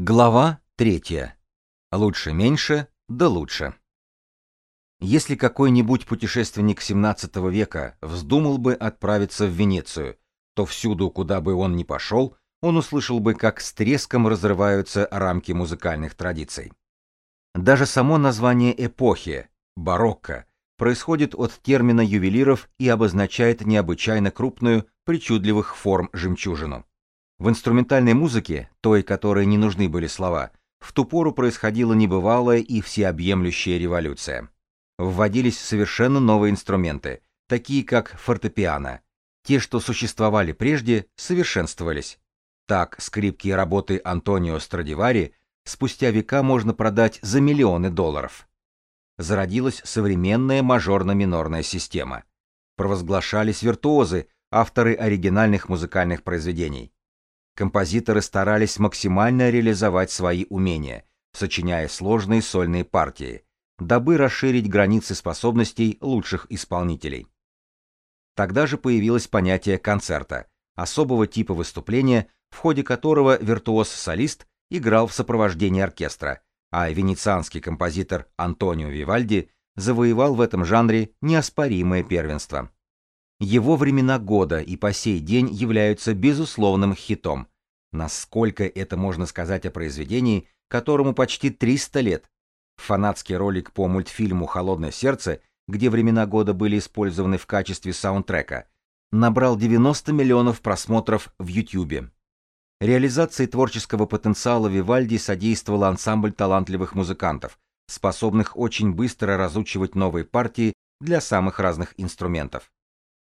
Глава третья. Лучше меньше, да лучше. Если какой-нибудь путешественник XVII века вздумал бы отправиться в Венецию, то всюду, куда бы он ни пошел, он услышал бы, как с треском разрываются рамки музыкальных традиций. Даже само название эпохи, барокко, происходит от термина ювелиров и обозначает необычайно крупную, причудливых форм жемчужину. В инструментальной музыке, той, которой не нужны были слова, в ту пору происходила небывалая и всеобъемлющая революция. Вводились совершенно новые инструменты, такие как фортепиано. Те, что существовали прежде, совершенствовались. Так, скрипки работы Антонио Страдивари спустя века можно продать за миллионы долларов. Зародилась современная мажорно-минорная система. Провозглашались виртуозы, авторы оригинальных музыкальных произведений. Композиторы старались максимально реализовать свои умения, сочиняя сложные сольные партии, дабы расширить границы способностей лучших исполнителей. Тогда же появилось понятие концерта, особого типа выступления, в ходе которого виртуоз-солист играл в сопровождении оркестра, а венецианский композитор Антонио Вивальди завоевал в этом жанре неоспоримое первенство. Его времена года и по сей день являются безусловным хитом. Насколько это можно сказать о произведении, которому почти 300 лет? Фанатский ролик по мультфильму «Холодное сердце», где времена года были использованы в качестве саундтрека, набрал 90 миллионов просмотров в YouTube. Реализации творческого потенциала Вивальди содействовал ансамбль талантливых музыкантов, способных очень быстро разучивать новые партии для самых разных инструментов.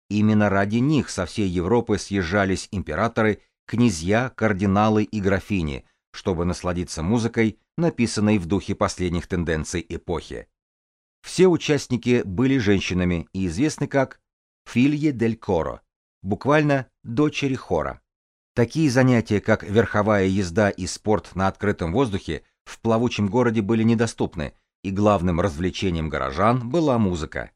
Именно ради них со всей Европы съезжались императоры, князья, кардиналы и графини, чтобы насладиться музыкой, написанной в духе последних тенденций эпохи. Все участники были женщинами и известны как «филье дель коро», буквально «дочери хора». Такие занятия, как верховая езда и спорт на открытом воздухе, в плавучем городе были недоступны, и главным развлечением горожан была музыка.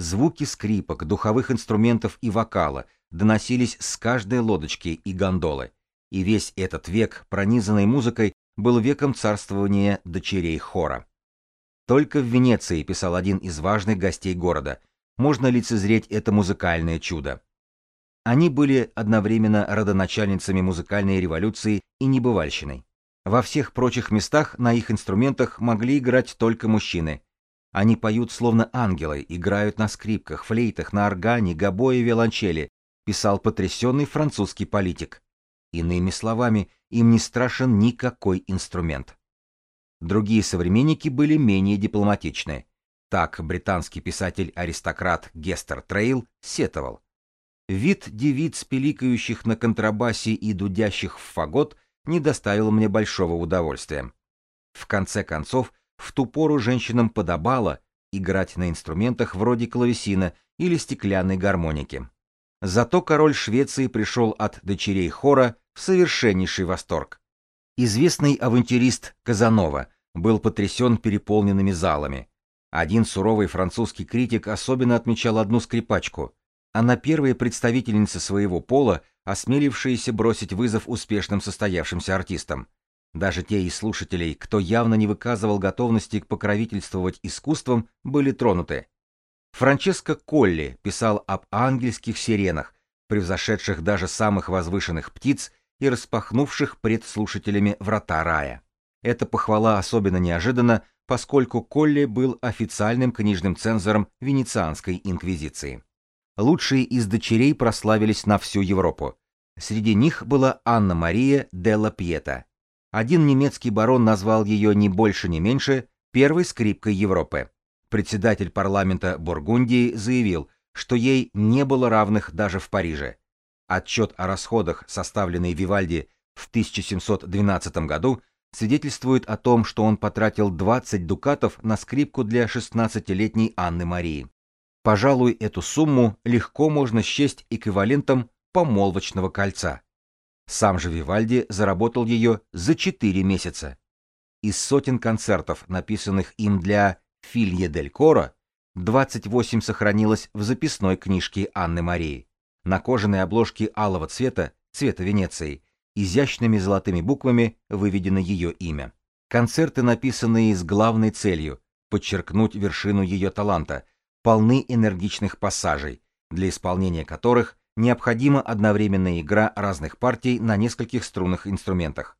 Звуки скрипок, духовых инструментов и вокала доносились с каждой лодочки и гондолы, и весь этот век, пронизанный музыкой, был веком царствования дочерей хора. Только в Венеции, писал один из важных гостей города, можно лицезреть это музыкальное чудо. Они были одновременно родоначальницами музыкальной революции и небывальщиной. Во всех прочих местах на их инструментах могли играть только мужчины, они поют словно ангелы, играют на скрипках, флейтах, на органе, гобое, виолончели, писал потрясенный французский политик. Иными словами, им не страшен никакой инструмент. Другие современники были менее дипломатичны. Так британский писатель-аристократ Гестер Трейл сетовал. Вид девиц, пиликающих на контрабасе и дудящих в фагот, не доставил мне большого удовольствия. В конце концов, в ту пору женщинам подобало играть на инструментах вроде клавесина или стеклянной гармоники. Зато король Швеции пришел от дочерей хора в совершеннейший восторг. Известный авантюрист Казанова был потрясен переполненными залами. Один суровый французский критик особенно отмечал одну скрипачку. Она первая представительница своего пола, осмелившаяся бросить вызов успешным состоявшимся артистам. Даже те из слушателей, кто явно не выказывал готовности покровительствовать искусством, были тронуты. Франческо Колли писал об ангельских сиренах, превзошедших даже самых возвышенных птиц и распахнувших пред слушателями врата рая. Эта похвала особенно неожиданна, поскольку Колли был официальным книжным цензором Венецианской инквизиции. Лучшие из дочерей прославились на всю Европу. Среди них была Анна-Мария де ла Пьета, один немецкий барон назвал ее не больше, не меньше первой скрипкой Европы. Председатель парламента Бургундии заявил, что ей не было равных даже в Париже. Отчет о расходах, составленный Вивальди в 1712 году, свидетельствует о том, что он потратил 20 дукатов на скрипку для 16-летней Анны Марии. Пожалуй, эту сумму легко можно счесть эквивалентом помолвочного кольца. Сам же Вивальди заработал ее за 4 месяца. Из сотен концертов, написанных им для Филье дель Коро, 28 сохранилось в записной книжке Анны Марии. На кожаной обложке алого цвета, цвета Венеции, изящными золотыми буквами выведено ее имя. Концерты, написанные с главной целью подчеркнуть вершину ее таланта, полны энергичных пассажей, для исполнения которых необходима одновременная игра разных партий на нескольких струнных инструментах.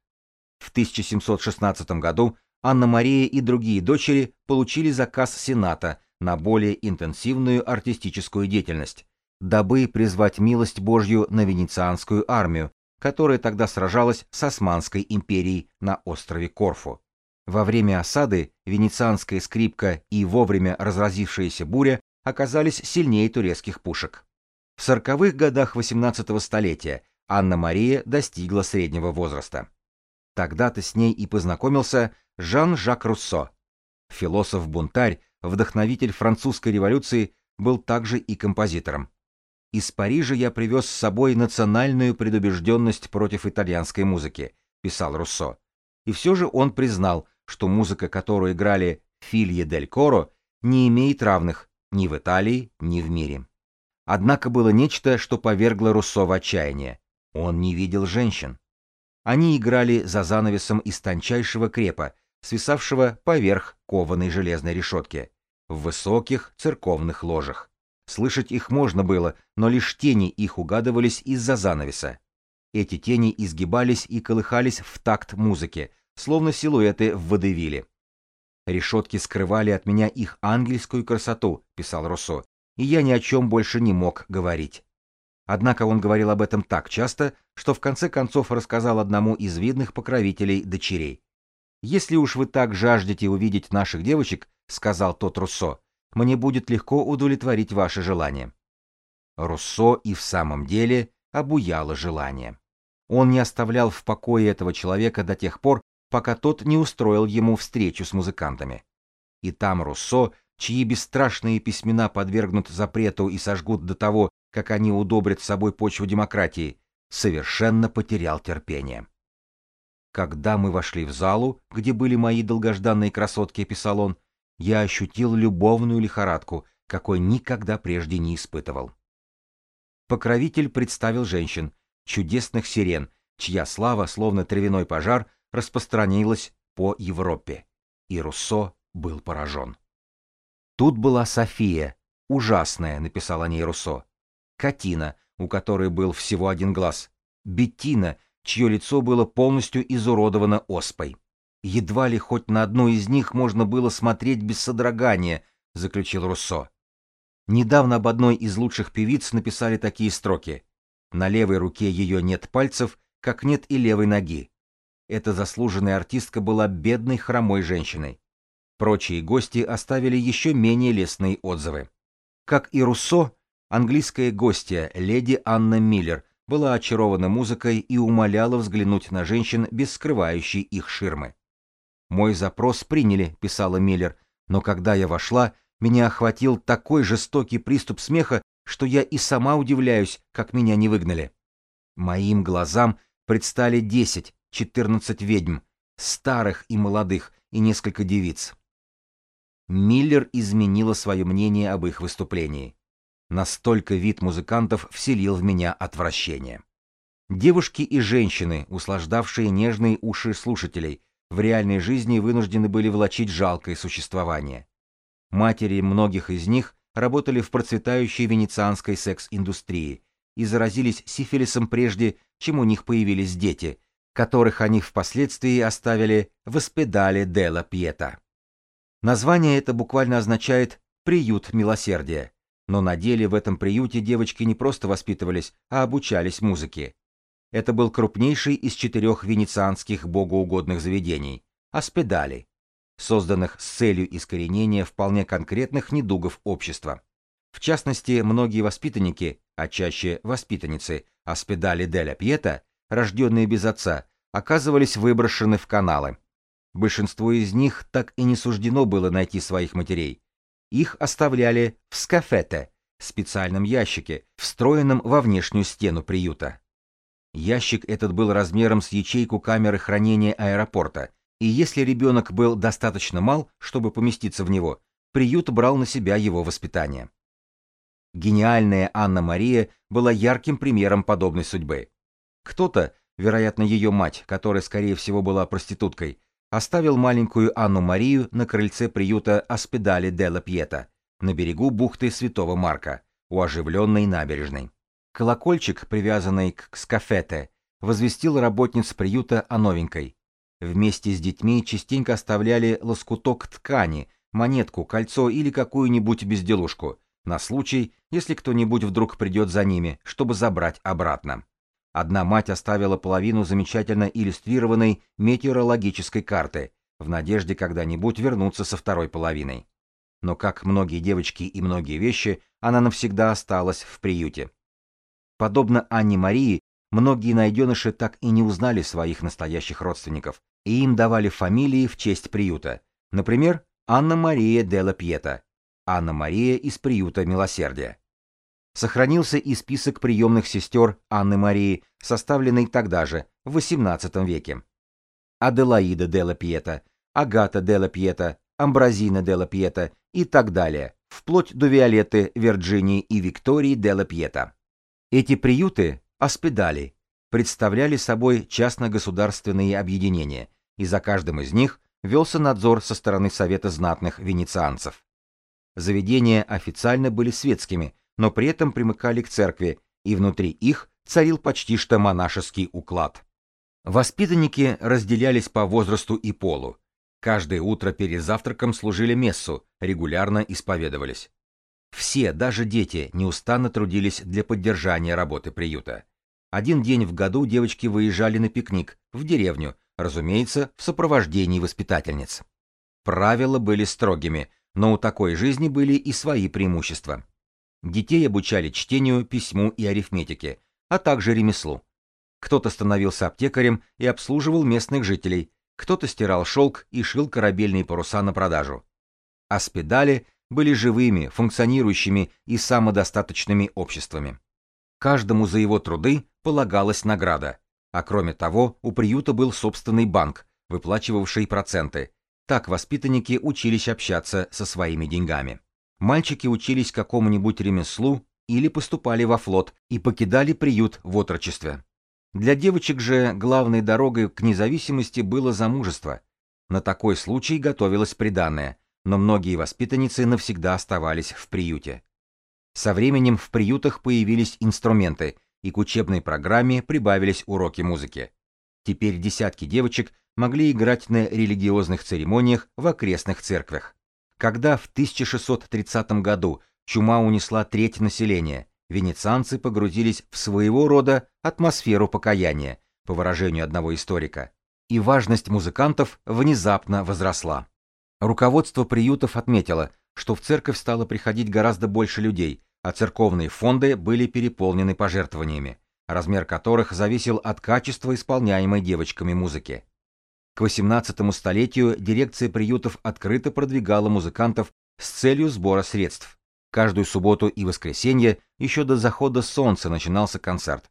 В 1716 году Анна-Мария и другие дочери получили заказ Сената на более интенсивную артистическую деятельность, дабы призвать милость Божью на венецианскую армию, которая тогда сражалась с Османской империей на острове Корфу. Во время осады венецианская скрипка и вовремя разразившаяся буря оказались сильнее турецких пушек. В сороковых годах XVIII столетия Анна-Мария достигла среднего возраста. Тогда-то с ней и познакомился Жан-Жак Руссо. Философ-бунтарь, вдохновитель французской революции, был также и композитором. Из Парижа я привез с собой национальную предубежденность против итальянской музыки, писал Руссо. И все же он признал, что музыка, которую играли Филье дель Коро, не имеет равных ни в Италии, ни в мире. Однако было нечто, что повергло Руссо в отчаяние. Он не видел женщин. Они играли за занавесом из тончайшего крепа, свисавшего поверх кованой железной решетки, в высоких церковных ложах. Слышать их можно было, но лишь тени их угадывались из-за занавеса. Эти тени изгибались и колыхались в такт музыки, словно силуэты в водевиле. «Решетки скрывали от меня их ангельскую красоту», — писал Руссо, и я ни о чем больше не мог говорить. Однако он говорил об этом так часто, что в конце концов рассказал одному из видных покровителей дочерей. «Если уж вы так жаждете увидеть наших девочек», — сказал тот Руссо, — «мне будет легко удовлетворить ваше желание». Руссо и в самом деле обуяло желание. Он не оставлял в покое этого человека до тех пор, пока тот не устроил ему встречу с музыкантами. И там Руссо, чьи бесстрашные письмена подвергнут запрету и сожгут до того, как они удобрят собой почву демократии, совершенно потерял терпение. Когда мы вошли в залу, где были мои долгожданные красотки, писал он, я ощутил любовную лихорадку, какой никогда прежде не испытывал. Покровитель представил женщин, чудесных сирен, чья слава, словно травяной пожар, распространилась по Европе. И Руссо был поражен. Тут была София, ужасная, написал о ней Руссо. Катина, у которой был всего один глаз, Беттина, чье лицо было полностью изуродовано оспой. Едва ли хоть на одну из них можно было смотреть без содрогания, заключил Руссо. Недавно об одной из лучших певиц написали такие строки. На левой руке ее нет пальцев, как нет и левой ноги. Эта заслуженная артистка была бедной хромой женщиной. Прочие гости оставили еще менее лестные отзывы. Как и Руссо, Английская гостья, леди Анна Миллер, была очарована музыкой и умоляла взглянуть на женщин без скрывающей их ширмы. «Мой запрос приняли», — писала Миллер, «но когда я вошла, меня охватил такой жестокий приступ смеха, что я и сама удивляюсь, как меня не выгнали. Моим глазам предстали десять, четырнадцать ведьм, старых и молодых, и несколько девиц. Миллер изменила свое мнение об их выступлении. Настолько вид музыкантов вселил в меня отвращение. Девушки и женщины, услаждавшие нежные уши слушателей, в реальной жизни вынуждены были влачить жалкое существование. Матери многих из них работали в процветающей венецианской секс-индустрии и заразились сифилисом прежде, чем у них появились дети, которых они впоследствии оставили в Эспедале Делла Пьета. Название это буквально означает «приют милосердия», но на деле в этом приюте девочки не просто воспитывались, а обучались музыке. Это был крупнейший из четырех венецианских богоугодных заведений – аспедали, созданных с целью искоренения вполне конкретных недугов общества. В частности, многие воспитанники, а чаще воспитанницы аспедали деля Пьета, рожденные без отца, оказывались выброшены в каналы. Большинству из них так и не суждено было найти своих матерей, их оставляли в скафете, специальном ящике, встроенном во внешнюю стену приюта. Ящик этот был размером с ячейку камеры хранения аэропорта, и если ребенок был достаточно мал, чтобы поместиться в него, приют брал на себя его воспитание. Гениальная Анна-Мария была ярким примером подобной судьбы. Кто-то, вероятно, ее мать, которая, скорее всего, была проституткой, оставил маленькую Анну Марию на крыльце приюта Аспедали де ла Пьета на берегу бухты Святого Марка, у оживленной набережной. Колокольчик, привязанный к скафете, возвестил работниц приюта о новенькой. Вместе с детьми частенько оставляли лоскуток ткани, монетку, кольцо или какую-нибудь безделушку, на случай, если кто-нибудь вдруг придет за ними, чтобы забрать обратно. Одна мать оставила половину замечательно иллюстрированной метеорологической карты, в надежде когда-нибудь вернуться со второй половиной. Но, как многие девочки и многие вещи, она навсегда осталась в приюте. Подобно Анне Марии, многие найденыши так и не узнали своих настоящих родственников, и им давали фамилии в честь приюта. Например, Анна-Мария де ла Пьета, Анна-Мария из приюта Милосердия. Сохранился и список приемных сестер Анны-Марии, составленный тогда же, в XVIII веке. Аделаида де ла Пьета, Агата де ла Пьета, Амбразина де ла Пьета и так далее, вплоть до Виолетты, Вирджинии и Виктории де ла Пьета. Эти приюты, аспидали, представляли собой частно-государственные объединения, и за каждым из них велся надзор со стороны Совета знатных венецианцев. Заведения официально были светскими, но при этом примыкали к церкви, и внутри их царил почти что монашеский уклад. Воспитанники разделялись по возрасту и полу. Каждое утро перед завтраком служили мессу, регулярно исповедовались. Все, даже дети, неустанно трудились для поддержания работы приюта. Один день в году девочки выезжали на пикник, в деревню, разумеется, в сопровождении воспитательниц. Правила были строгими, но у такой жизни были и свои преимущества. Детей обучали чтению, письму и арифметике, а также ремеслу. Кто-то становился аптекарем и обслуживал местных жителей, кто-то стирал шелк и шил корабельные паруса на продажу. А спидали были живыми, функционирующими и самодостаточными обществами. Каждому за его труды полагалась награда, а кроме того у приюта был собственный банк, выплачивавший проценты. Так воспитанники учились общаться со своими деньгами. Мальчики учились какому-нибудь ремеслу или поступали во флот и покидали приют в отрочестве. Для девочек же главной дорогой к независимости было замужество. На такой случай готовилось приданное, но многие воспитанницы навсегда оставались в приюте. Со временем в приютах появились инструменты, и к учебной программе прибавились уроки музыки. Теперь десятки девочек могли играть на религиозных церемониях в окрестных церквях. Когда в 1630 году чума унесла треть населения, венецианцы погрузились в своего рода атмосферу покаяния, по выражению одного историка, и важность музыкантов внезапно возросла. Руководство приютов отметило, что в церковь стало приходить гораздо больше людей, а церковные фонды были переполнены пожертвованиями, размер которых зависел от качества исполняемой девочками музыки. К XVIII столетию дирекция приютов открыто продвигала музыкантов с целью сбора средств. Каждую субботу и воскресенье еще до захода солнца начинался концерт.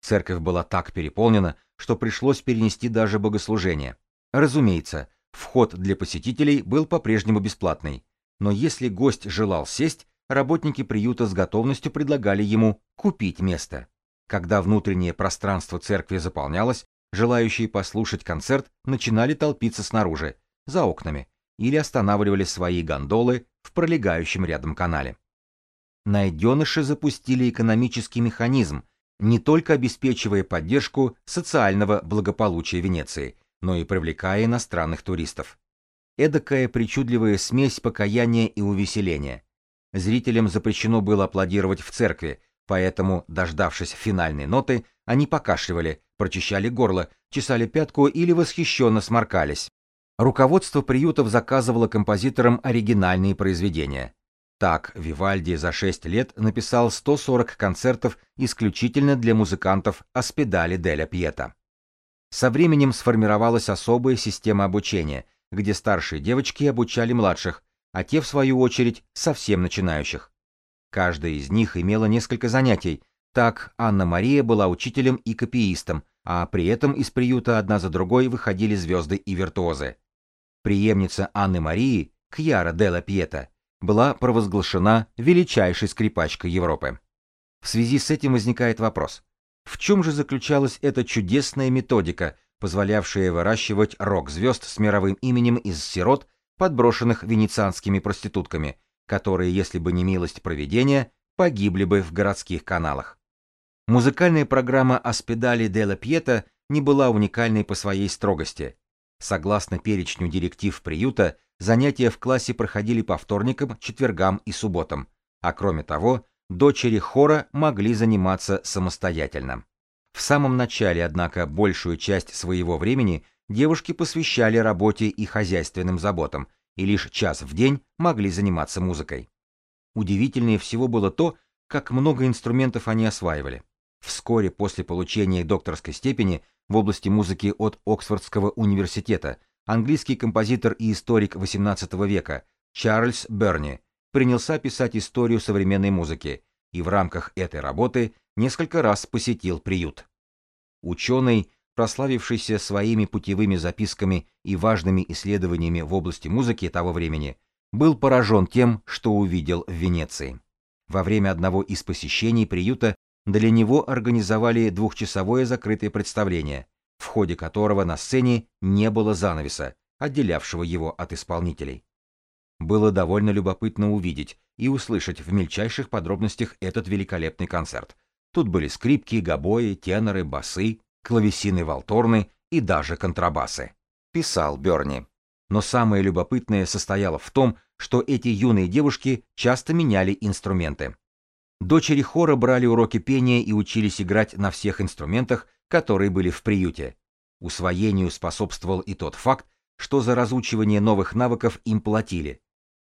Церковь была так переполнена, что пришлось перенести даже богослужение. Разумеется, вход для посетителей был по-прежнему бесплатный, но если гость желал сесть, работники приюта с готовностью предлагали ему купить место. Когда внутреннее пространство церкви заполнялось, желающие послушать концерт начинали толпиться снаружи, за окнами, или останавливали свои гондолы в пролегающем рядом канале. Найденыши запустили экономический механизм, не только обеспечивая поддержку социального благополучия Венеции, но и привлекая иностранных туристов. Эдакая причудливая смесь покаяния и увеселения. Зрителям запрещено было аплодировать в церкви, поэтому, дождавшись финальной ноты, они покашливали, прочищали горло, чесали пятку или восхищенно сморкались. Руководство приютов заказывало композиторам оригинальные произведения. Так, Вивальди за 6 лет написал 140 концертов исключительно для музыкантов Аспедали деля Пьета. Со временем сформировалась особая система обучения, где старшие девочки обучали младших, а те, в свою очередь, совсем начинающих. Каждая из них имела несколько занятий. Так, Анна-Мария была учителем и копиистом, а при этом из приюта одна за другой выходили звезды и виртуозы. Приемница Анны-Марии, Кьяра Делла Пьета, была провозглашена величайшей скрипачкой Европы. В связи с этим возникает вопрос, В чем же заключалась эта чудесная методика, позволявшая выращивать рок-звезд с мировым именем из сирот, подброшенных венецианскими проститутками, которые, если бы не милость проведения, погибли бы в городских каналах? Музыкальная программа «Аспедали Делла Пьета» не была уникальной по своей строгости. Согласно перечню директив приюта, занятия в классе проходили по вторникам, четвергам и субботам, а кроме того, дочери хора могли заниматься самостоятельно. В самом начале, однако, большую часть своего времени девушки посвящали работе и хозяйственным заботам, и лишь час в день могли заниматься музыкой. Удивительнее всего было то, как много инструментов они осваивали. Вскоре после получения докторской степени в области музыки от Оксфордского университета английский композитор и историк XVIII века Чарльз Берни принялся писать историю современной музыки и в рамках этой работы несколько раз посетил приют. Ученый, прославившийся своими путевыми записками и важными исследованиями в области музыки того времени, был поражен тем, что увидел в Венеции. Во время одного из посещений приюта для него организовали двухчасовое закрытое представление, в ходе которого на сцене не было занавеса, отделявшего его от исполнителей. Было довольно любопытно увидеть и услышать в мельчайших подробностях этот великолепный концерт. Тут были скрипки, гобои, теноры, басы, клавесины, валторны и даже контрабасы. Писал Берни. Но самое любопытное состояло в том, что эти юные девушки часто меняли инструменты. Дочери хора брали уроки пения и учились играть на всех инструментах, которые были в приюте. Усвоению способствовал и тот факт, что за разучивание новых навыков им платили.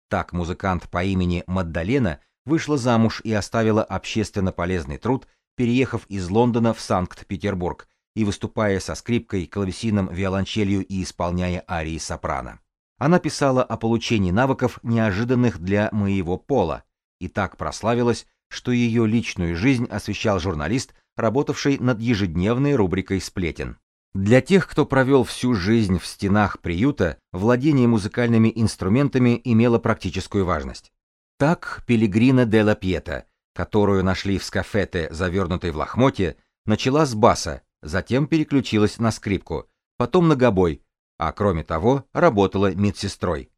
Так музыкант по имени Маддалена вышла замуж и оставила общественно полезный труд, переехав из Лондона в Санкт-Петербург и выступая со скрипкой, клавесином, виолончелью и исполняя арии сопрано. Она писала о получении навыков, неожиданных для моего пола, и так прославилась, что ее личную жизнь освещал журналист, работавший над ежедневной рубрикой «Сплетен». Для тех, кто провел всю жизнь в стенах приюта, владение музыкальными инструментами имело практическую важность. Так Пелигрина де ла Пьета, которую нашли в скафете, завернутой в лохмотье, начала с баса, затем переключилась на скрипку, потом на гобой, а кроме того работала медсестрой.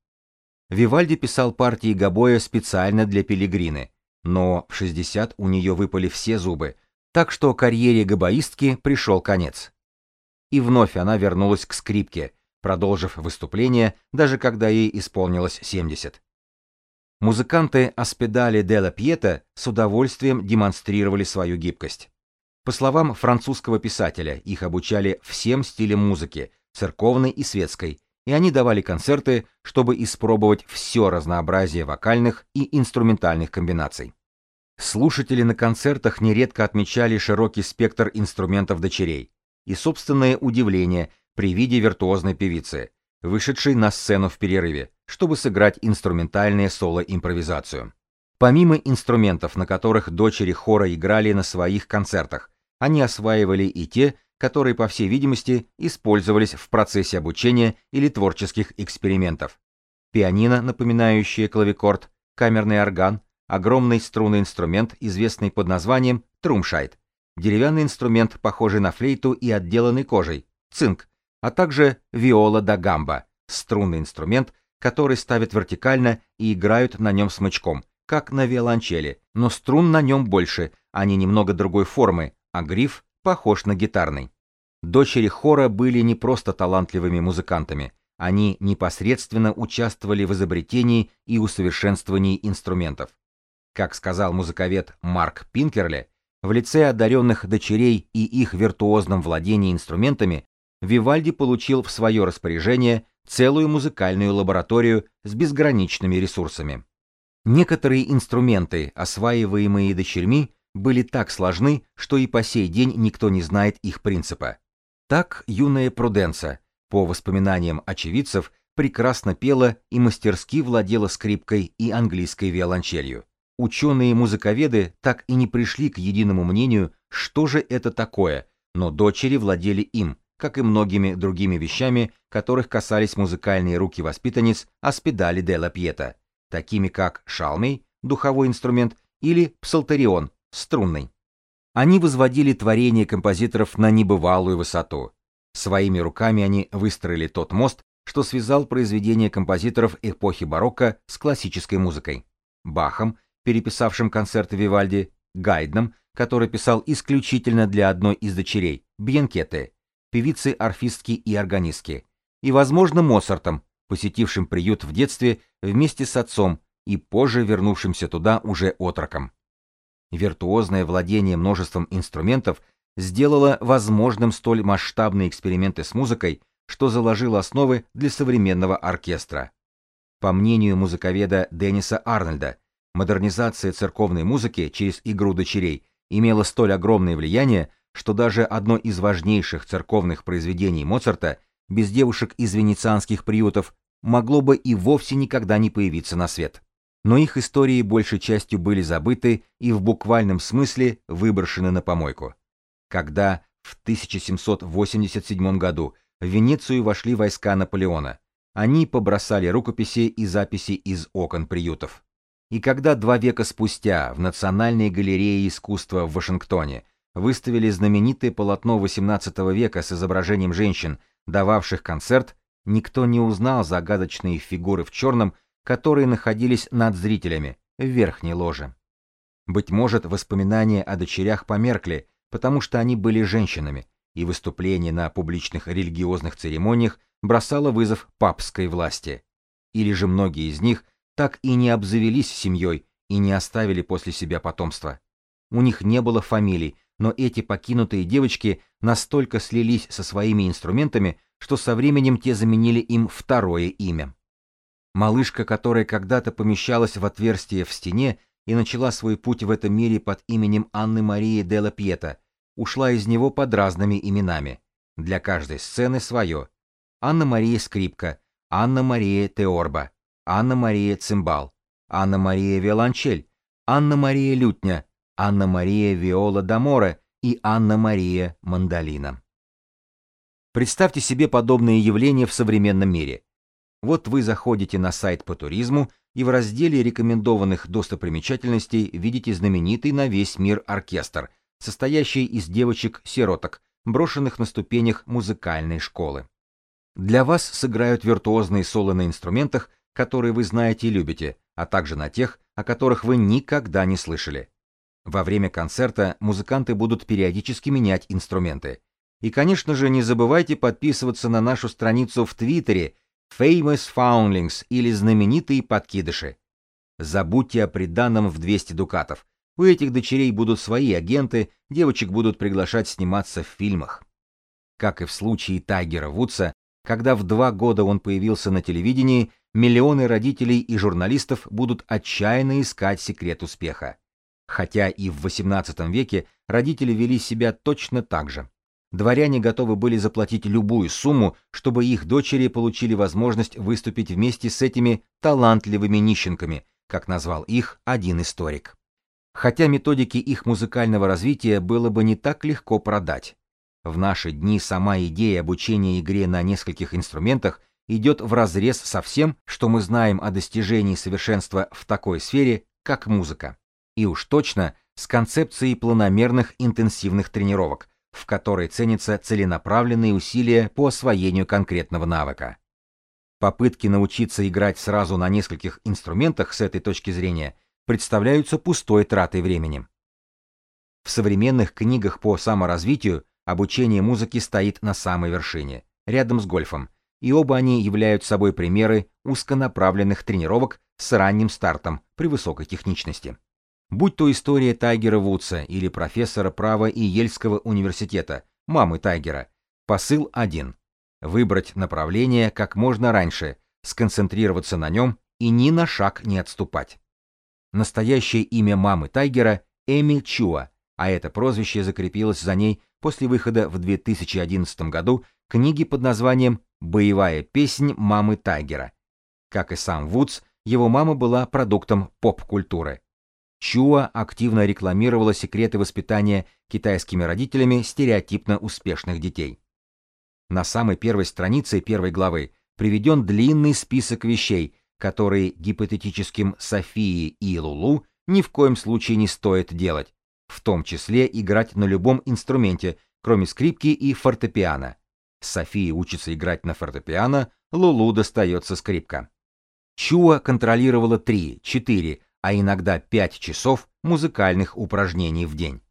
Вивальди писал партии гобоя специально для Пелигрины, но в 60 у нее выпали все зубы, так что карьере габаистки пришел конец и вновь она вернулась к скрипке, продолжив выступление, даже когда ей исполнилось 70. Музыканты Аспедали де ла Пьета с удовольствием демонстрировали свою гибкость. По словам французского писателя, их обучали всем стилям музыки, церковной и светской, и они давали концерты, чтобы испробовать все разнообразие вокальных и инструментальных комбинаций. Слушатели на концертах нередко отмечали широкий спектр инструментов дочерей, и собственное удивление при виде виртуозной певицы, вышедшей на сцену в перерыве, чтобы сыграть инструментальное соло-импровизацию. Помимо инструментов, на которых дочери хора играли на своих концертах, они осваивали и те, которые, по всей видимости, использовались в процессе обучения или творческих экспериментов. Пианино, напоминающее клавикорд, камерный орган, огромный струнный инструмент, известный под названием трумшайт, деревянный инструмент, похожий на флейту и отделанный кожей, цинк, а также виола да гамба, струнный инструмент, который ставят вертикально и играют на нем смычком, как на виолончели, но струн на нем больше, они немного другой формы, а гриф похож на гитарный. Дочери хора были не просто талантливыми музыкантами, они непосредственно участвовали в изобретении и усовершенствовании инструментов. Как сказал музыковед Марк Пинкерли, в лице одаренных дочерей и их виртуозном владении инструментами Вивальди получил в свое распоряжение целую музыкальную лабораторию с безграничными ресурсами. Некоторые инструменты, осваиваемые дочерьми, были так сложны, что и по сей день никто не знает их принципа. Так юная Пруденса, по воспоминаниям очевидцев, прекрасно пела и мастерски владела скрипкой и английской виолончелью. Ученые-музыковеды так и не пришли к единому мнению, что же это такое, но дочери владели им, как и многими другими вещами, которых касались музыкальные руки воспитанниц Аспидали де ла Пьета, такими как шалмей, духовой инструмент, или псалтерион, струнный. Они возводили творения композиторов на небывалую высоту. Своими руками они выстроили тот мост, что связал произведения композиторов эпохи барокко с классической музыкой. Бахом, переписавшим концерты Вивальди, Гайдном, который писал исключительно для одной из дочерей, Бьянкеты, певицы-арфистки и органистки, и, возможно, Моцартом, посетившим приют в детстве вместе с отцом и позже вернувшимся туда уже отроком. Виртуозное владение множеством инструментов сделало возможным столь масштабные эксперименты с музыкой, что заложило основы для современного оркестра. По мнению музыковеда Денниса Арнольда, модернизация церковной музыки через игру дочерей имела столь огромное влияние, что даже одно из важнейших церковных произведений Моцарта без девушек из венецианских приютов могло бы и вовсе никогда не появиться на свет. Но их истории большей частью были забыты и в буквальном смысле выброшены на помойку. Когда в 1787 году в Венецию вошли войска Наполеона, они побросали рукописи и записи из окон приютов. И когда два века спустя в Национальной галерее искусства в Вашингтоне выставили знаменитое полотно XVIII века с изображением женщин, дававших концерт, никто не узнал загадочные фигуры в черном, которые находились над зрителями, в верхней ложе. Быть может, воспоминания о дочерях померкли, потому что они были женщинами, и выступление на публичных религиозных церемониях бросало вызов папской власти. Или же многие из них так и не обзавелись семьей и не оставили после себя потомства. У них не было фамилий, но эти покинутые девочки настолько слились со своими инструментами, что со временем те заменили им второе имя. Малышка, которая когда-то помещалась в отверстие в стене и начала свой путь в этом мире под именем Анны Марии де ла Пьета, ушла из него под разными именами. Для каждой сцены свое. Анна-Мария Скрипка, Анна-Мария Теорба, Анна-Мария Цимбал, Анна-Мария Виолончель, Анна-Мария Лютня, Анна-Мария Виола Дамора и Анна-Мария Мандолина. Представьте себе подобные явления в современном мире. Вот вы заходите на сайт по туризму и в разделе рекомендованных достопримечательностей видите знаменитый на весь мир оркестр, состоящий из девочек-сироток, брошенных на ступенях музыкальной школы. Для вас сыграют виртуозные соло на инструментах, которые вы знаете и любите, а также на тех, о которых вы никогда не слышали. Во время концерта музыканты будут периодически менять инструменты. И, конечно же, не забывайте подписываться на нашу страницу в Твиттере Famous Foundlings или знаменитые подкидыши. Забудьте о приданном в 200 дукатов. У этих дочерей будут свои агенты, девочек будут приглашать сниматься в фильмах. Как и в случае Тайгера Вудса, когда в два года он появился на телевидении, миллионы родителей и журналистов будут отчаянно искать секрет успеха. Хотя и в XVIII веке родители вели себя точно так же. Дворяне готовы были заплатить любую сумму, чтобы их дочери получили возможность выступить вместе с этими талантливыми нищенками, как назвал их один историк. Хотя методики их музыкального развития было бы не так легко продать. В наши дни сама идея обучения игре на нескольких инструментах идет вразрез со всем, что мы знаем о достижении совершенства в такой сфере, как музыка. И уж точно с концепцией планомерных интенсивных тренировок, в которой ценятся целенаправленные усилия по освоению конкретного навыка. Попытки научиться играть сразу на нескольких инструментах с этой точки зрения представляются пустой тратой времени. В современных книгах по саморазвитию обучение музыке стоит на самой вершине, рядом с гольфом, и оба они являются собой примеры узконаправленных тренировок с ранним стартом при высокой техничности. Будь то история Тайгера Вудса или профессора права и Ельского университета, мамы Тайгера, посыл один – выбрать направление как можно раньше, сконцентрироваться на нем и ни на шаг не отступать. Настоящее имя мамы Тайгера – Эми Чуа, а это прозвище закрепилось за ней после выхода в 2011 году книги под названием «Боевая песнь мамы Тайгера». Как и сам Вудс, его мама была продуктом поп-культуры. Чуа активно рекламировала секреты воспитания китайскими родителями стереотипно успешных детей. На самой первой странице первой главы приведен длинный список вещей, которые гипотетическим Софии и Лулу ни в коем случае не стоит делать, в том числе играть на любом инструменте, кроме скрипки и фортепиано. София учится играть на фортепиано, Лулу достается скрипка. Чуа контролировала 3, 4, а иногда 5 часов музыкальных упражнений в день.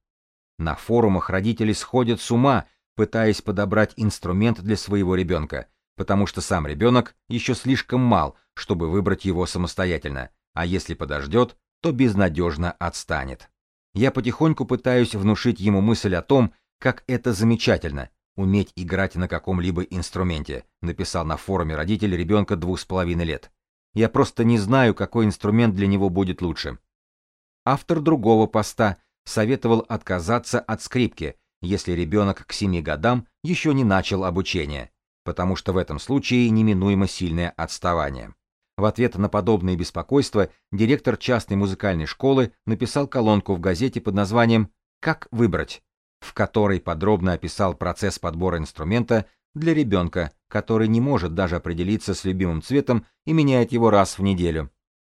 На форумах родители сходят с ума, пытаясь подобрать инструмент для своего ребенка, потому что сам ребенок еще слишком мал, чтобы выбрать его самостоятельно, а если подождет, то безнадежно отстанет. Я потихоньку пытаюсь внушить ему мысль о том, как это замечательно — уметь играть на каком-либо инструменте, написал на форуме родитель ребенка двух с половиной лет. Я просто не знаю, какой инструмент для него будет лучше. Автор другого поста советовал отказаться от скрипки, если ребенок к 7 годам еще не начал обучение, потому что в этом случае неминуемо сильное отставание. В ответ на подобные беспокойства директор частной музыкальной школы написал колонку в газете под названием «Как выбрать», в которой подробно описал процесс подбора инструмента для ребенка, который не может даже определиться с любимым цветом и меняет его раз в неделю.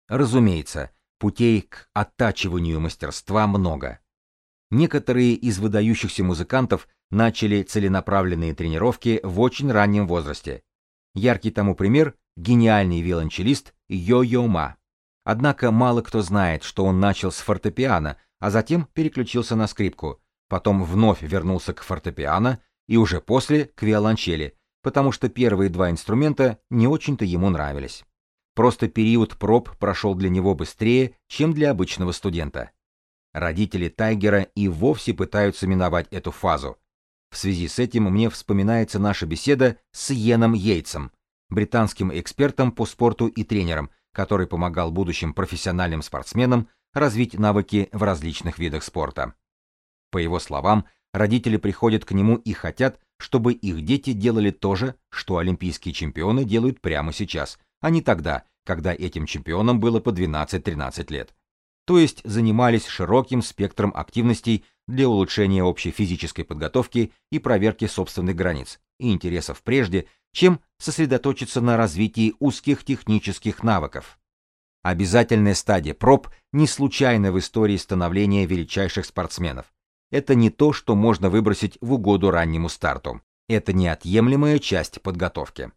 Разумеется, путей к оттачиванию мастерства много. Некоторые из выдающихся музыкантов начали целенаправленные тренировки в очень раннем возрасте. Яркий тому пример – гениальный виолончелист Йо-Йо Ма. Однако мало кто знает, что он начал с фортепиано, а затем переключился на скрипку, потом вновь вернулся к фортепиано и уже после к виолончели, потому что первые два инструмента не очень-то ему нравились. Просто период проб прошел для него быстрее, чем для обычного студента. Родители Тайгера и вовсе пытаются миновать эту фазу. В связи с этим мне вспоминается наша беседа с Йеном Йейтсом, британским экспертом по спорту и тренером, который помогал будущим профессиональным спортсменам развить навыки в различных видах спорта. По его словам, родители приходят к нему и хотят, чтобы их дети делали то же, что олимпийские чемпионы делают прямо сейчас, а не тогда, когда этим чемпионам было по 12-13 лет. То есть занимались широким спектром активностей для улучшения общей физической подготовки и проверки собственных границ и интересов прежде, чем сосредоточиться на развитии узких технических навыков. Обязательная стадия проб не случайна в истории становления величайших спортсменов. Это не то, что можно выбросить в угоду раннему старту. Это неотъемлемая часть подготовки.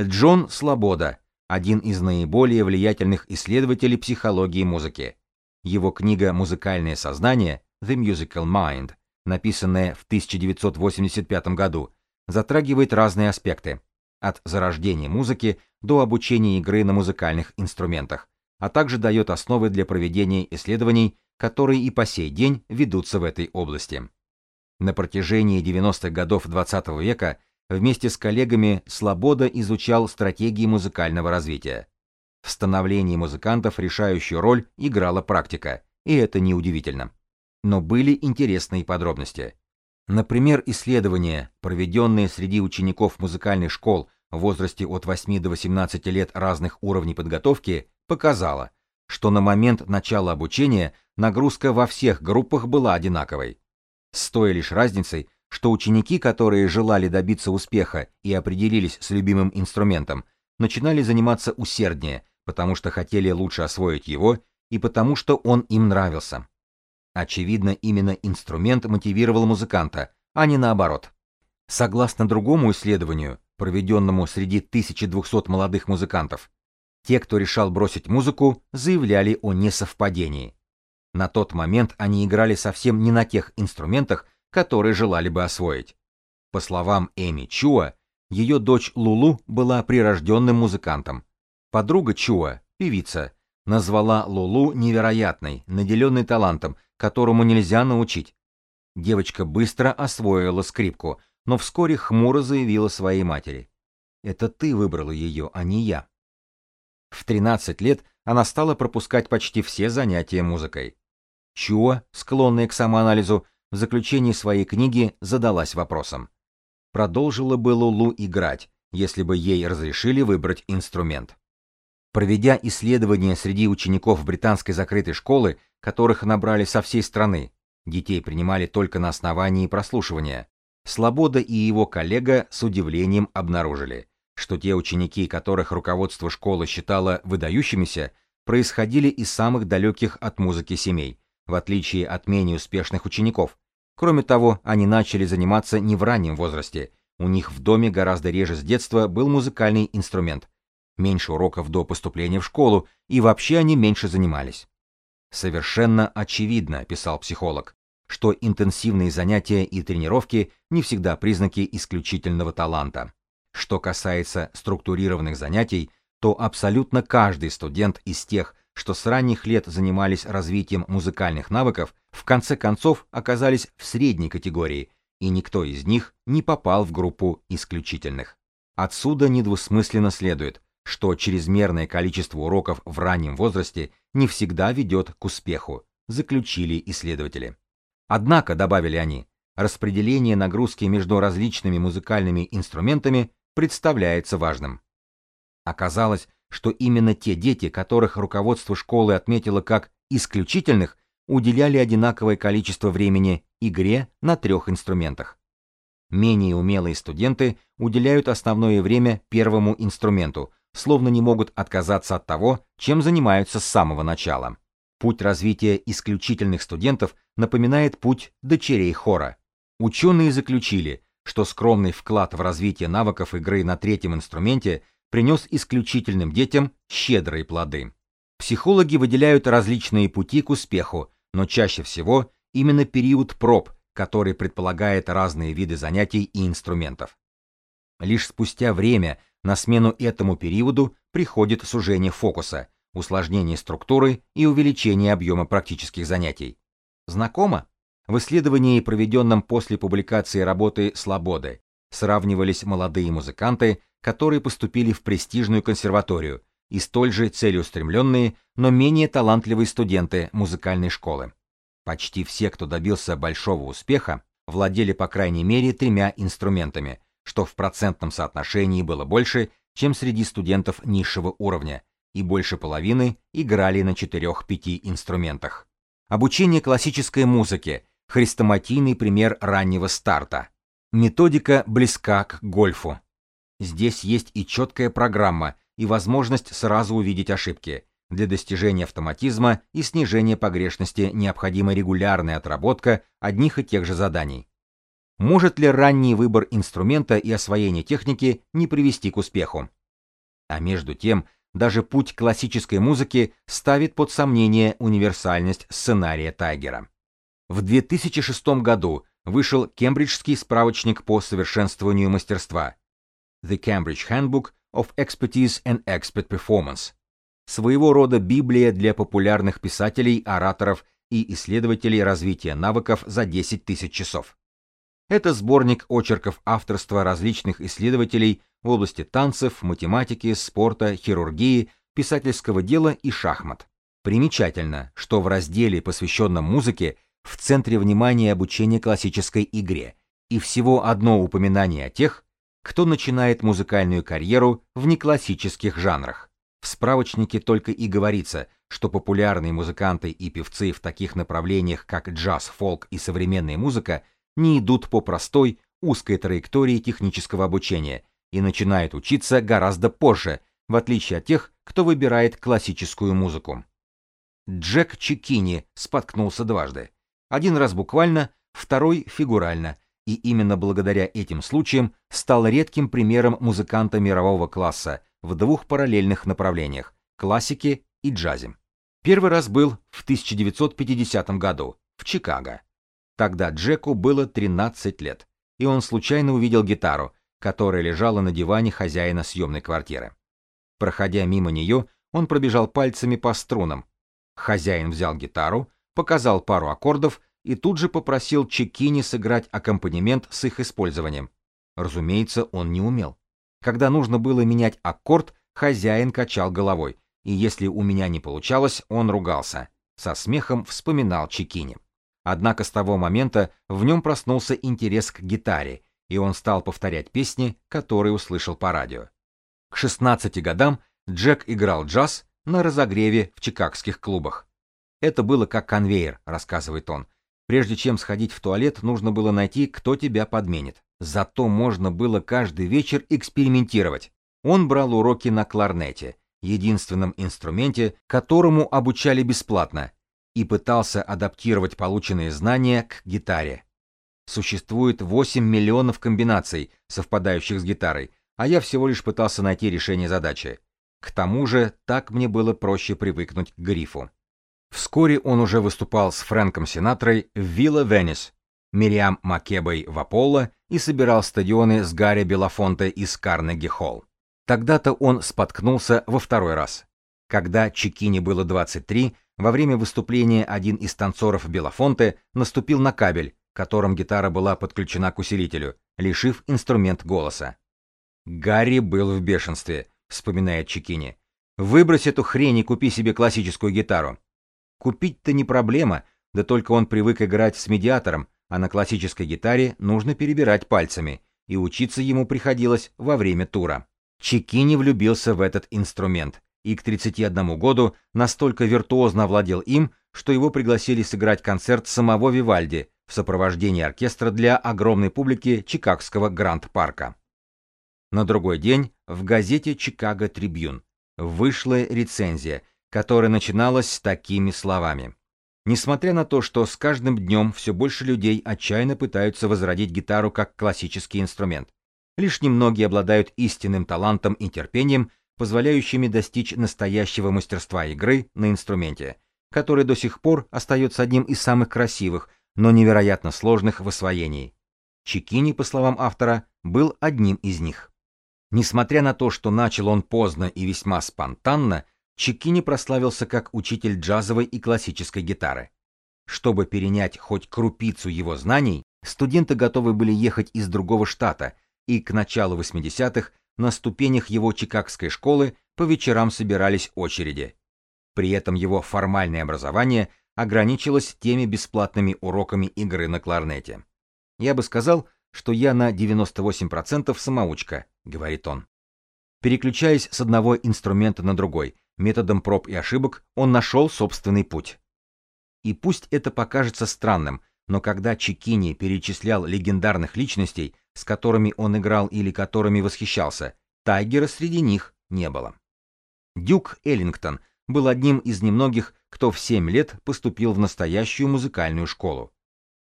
Джон Слобода, один из наиболее влиятельных исследователей психологии музыки. Его книга «Музыкальное сознание» The Musical Mind, написанная в 1985 году, затрагивает разные аспекты, от зарождения музыки до обучения игры на музыкальных инструментах, а также дает основы для проведения исследований которые и по сей день ведутся в этой области. На протяжении 90-х годов XX -го века вместе с коллегами Слобода изучал стратегии музыкального развития. В становлении музыкантов решающую роль играла практика, и это неудивительно. Но были интересные подробности. Например, исследование, проведенное среди учеников музыкальных школ в возрасте от 8 до 18 лет разных уровней подготовки, показало, что на момент начала обучения нагрузка во всех группах была одинаковой. С той лишь разницей, что ученики, которые желали добиться успеха и определились с любимым инструментом, начинали заниматься усерднее, потому что хотели лучше освоить его и потому что он им нравился. Очевидно, именно инструмент мотивировал музыканта, а не наоборот. Согласно другому исследованию, проведенному среди 1200 молодых музыкантов, те, кто решал бросить музыку, заявляли о несовпадении. На тот момент они играли совсем не на тех инструментах, которые желали бы освоить. По словам Эми Чуа, ее дочь Лулу была прирожденным музыкантом. Подруга Чуа, певица, назвала Лулу невероятной, наделенной талантом, которому нельзя научить. Девочка быстро освоила скрипку, но вскоре хмуро заявила своей матери. «Это ты выбрала ее, а не я». В 13 лет она стала пропускать почти все занятия музыкой. Чуа, склонная к самоанализу, в заключении своей книги задалась вопросом. Продолжила бы Лулу играть, если бы ей разрешили выбрать инструмент. Проведя исследования среди учеников британской закрытой школы, которых набрали со всей страны, детей принимали только на основании прослушивания, Слобода и его коллега с удивлением обнаружили, что те ученики, которых руководство школы считало выдающимися, происходили из самых далеких от музыки семей, в отличие от менее успешных учеников. Кроме того, они начали заниматься не в раннем возрасте. У них в доме гораздо реже с детства был музыкальный инструмент. Меньше уроков до поступления в школу, и вообще они меньше занимались. Совершенно очевидно, писал психолог, что интенсивные занятия и тренировки не всегда признаки исключительного таланта. Что касается структурированных занятий, то абсолютно каждый студент из тех, что с ранних лет занимались развитием музыкальных навыков, в конце концов оказались в средней категории, и никто из них не попал в группу исключительных. Отсюда недвусмысленно следует, что чрезмерное количество уроков в раннем возрасте не всегда ведет к успеху, заключили исследователи. Однако, добавили они, распределение нагрузки между различными музыкальными инструментами представляется важным. Оказалось, что именно те дети, которых руководство школы отметило как исключительных, уделяли одинаковое количество времени игре на трех инструментах. Менее умелые студенты уделяют основное время первому инструменту, словно не могут отказаться от того, чем занимаются с самого начала. Путь развития исключительных студентов напоминает путь дочерей хора. Ученые заключили, что скромный вклад в развитие навыков игры на третьем инструменте принес исключительным детям щедрые плоды. Психологи выделяют различные пути к успеху, но чаще всего именно период проб, который предполагает разные виды занятий и инструментов. Лишь спустя время на смену этому периоду приходит сужение фокуса, усложнение структуры и увеличение объема практических занятий. Знакомо? В исследовании, проведенном после публикации работы «Слободы», сравнивались молодые музыканты, которые поступили в престижную консерваторию, и столь же целеустремленные, но менее талантливые студенты музыкальной школы. Почти все, кто добился большого успеха, владели по крайней мере тремя инструментами, что в процентном соотношении было больше, чем среди студентов низшего уровня, и больше половины играли на 4-5 инструментах. Обучение классической музыке – хрестоматийный пример раннего старта. Методика близка к гольфу. Здесь есть и четкая программа, и возможность сразу увидеть ошибки. Для достижения автоматизма и снижения погрешности необходима регулярная отработка одних и тех же заданий. Может ли ранний выбор инструмента и освоение техники не привести к успеху? А между тем, даже путь классической музыки ставит под сомнение универсальность сценария Тайгера. В 2006 году вышел Кембриджский справочник по совершенствованию мастерства The Cambridge Handbook of Expertise and Expert Performance, своего рода Библия для популярных писателей, ораторов и исследователей развития навыков за 10 тысяч часов. Это сборник очерков авторства различных исследователей в области танцев, математики, спорта, хирургии, писательского дела и шахмат. Примечательно, что в разделе, посвященном музыке, в центре внимания обучение классической игре, и всего одно упоминание о тех, кто начинает музыкальную карьеру в неклассических жанрах. В справочнике только и говорится, что популярные музыканты и певцы в таких направлениях, как джаз, фолк и современная музыка, не идут по простой, узкой траектории технического обучения и начинают учиться гораздо позже, в отличие от тех, кто выбирает классическую музыку. Джек Чикини споткнулся дважды. Один раз буквально, второй фигурально, и именно благодаря этим случаям стал редким примером музыканта мирового класса в двух параллельных направлениях – классике и джазе. Первый раз был в 1950 году в Чикаго. Тогда Джеку было 13 лет, и он случайно увидел гитару, которая лежала на диване хозяина съемной квартиры. Проходя мимо нее, он пробежал пальцами по струнам. Хозяин взял гитару, показал пару аккордов и тут же попросил Чекини сыграть аккомпанемент с их использованием. Разумеется, он не умел. Когда нужно было менять аккорд, хозяин качал головой, и если у меня не получалось, он ругался. Со смехом вспоминал Чекини. Однако с того момента в нем проснулся интерес к гитаре, и он стал повторять песни, которые услышал по радио. К 16 годам Джек играл джаз на разогреве в чикагских клубах. Это было как конвейер, рассказывает он. Прежде чем сходить в туалет, нужно было найти, кто тебя подменит. Зато можно было каждый вечер экспериментировать. Он брал уроки на кларнете, единственном инструменте, которому обучали бесплатно, и пытался адаптировать полученные знания к гитаре. Существует 8 миллионов комбинаций, совпадающих с гитарой, а я всего лишь пытался найти решение задачи. К тому же, так мне было проще привыкнуть к грифу. Вскоре он уже выступал с Фрэнком Синатрой в Вилла Венес, Мириам Макебой в Аполло и собирал стадионы с Гарри Белафонте из Карнеги Холл. Тогда-то он споткнулся во второй раз. Когда Чикини было 23, во время выступления один из танцоров Белафонте наступил на кабель, которым гитара была подключена к усилителю, лишив инструмент голоса. Гарри был в бешенстве, вспоминает Чикини. Выбрось эту хрень и купи себе классическую гитару. Купить-то не проблема, да только он привык играть с медиатором, а на классической гитаре нужно перебирать пальцами, и учиться ему приходилось во время тура. Чекини влюбился в этот инструмент, и к 31 году настолько виртуозно владел им, что его пригласили сыграть концерт самого Вивальди в сопровождении оркестра для огромной публики Чикагского Гранд-парка. На другой день в газете «Чикаго Трибюн» вышла рецензия, которая начиналась такими словами. Несмотря на то, что с каждым днем все больше людей отчаянно пытаются возродить гитару как классический инструмент, лишь немногие обладают истинным талантом и терпением, позволяющими достичь настоящего мастерства игры на инструменте, который до сих пор остается одним из самых красивых, но невероятно сложных в освоении. Чикини, по словам автора, был одним из них. Несмотря на то, что начал он поздно и весьма спонтанно, Чикини прославился как учитель джазовой и классической гитары. Чтобы перенять хоть крупицу его знаний, студенты готовы были ехать из другого штата, и к началу 80-х на ступенях его чикагской школы по вечерам собирались очереди. При этом его формальное образование ограничилось теми бесплатными уроками игры на кларнете. Я бы сказал, что я на 98% самоучка, говорит он. Переключаясь с одного инструмента на другой, Методом проб и ошибок он нашел собственный путь. И пусть это покажется странным, но когда Чикини перечислял легендарных личностей, с которыми он играл или которыми восхищался, Тайгера среди них не было. Дюк Эллингтон был одним из немногих, кто в 7 лет поступил в настоящую музыкальную школу.